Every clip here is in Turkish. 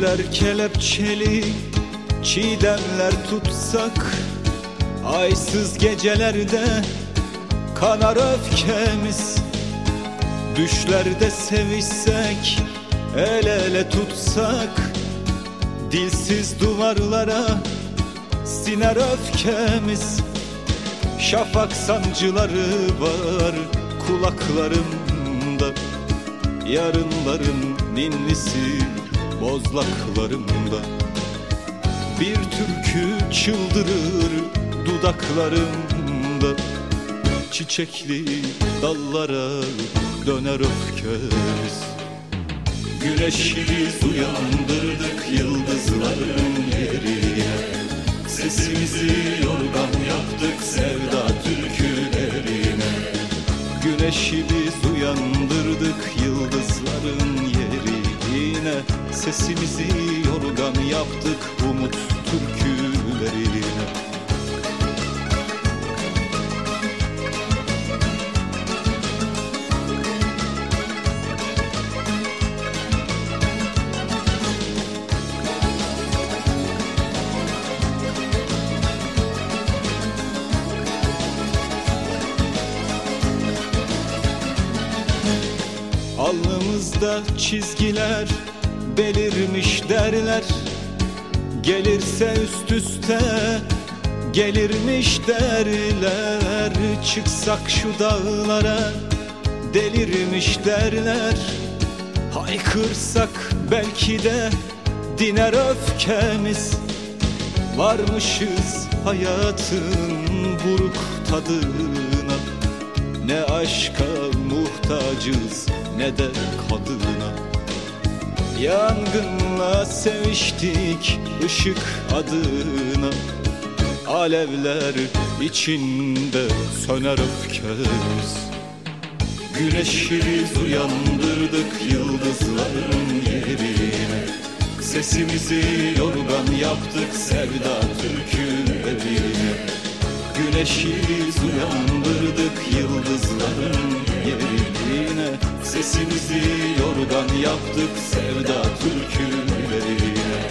Güller kelepçeli çiğdemler tutsak Aysız gecelerde kanar öfkemiz. Düşlerde sevişsek el ele tutsak Dilsiz duvarlara siner öfkemiz. Şafak sancıları var kulaklarımda Yarınların ninnisi bozlaklarımda Bir türkü çıldırır dudaklarımda. Çiçekli dallara döner öfkemiz Güneşi biz uyandırdık yıldızların yerine Sesimizi yorgan yaptık sevda türkülerine. Güneşi Sesimizi yorgan yaptık umut türkülerine. Alnımızda çizgiler belirmiş derler. Gelirse üst üste gelirmiş derler. Çıksak şu dağlara delirmiş derler. Haykırsak belki de diner öfkemiz. Varmışız hayatın buruk tadına. Ne aşka muhtacız ne de kadına Yangınla seviştik ışık adına. Alevler içinde söner öfkemiz. Güneşi uyandırdık yıldızların yerine. Sesimizi yorgan yaptık sevda türkülerine Güneşi biz uyandırdık yıldızların yerine. Sesimizi yorgan yaptık sevda türkülerine.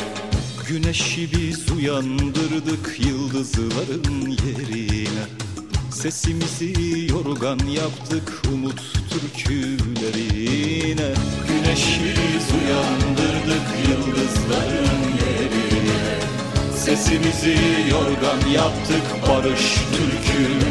Güneşi biz uyandırdık yıldızların yerine. Sesimizi yorgan yaptık umut türkülerine. Güneşi biz uyandırdık yıldızların yerine. Sesimizi yorgan yaptık barış türkülerine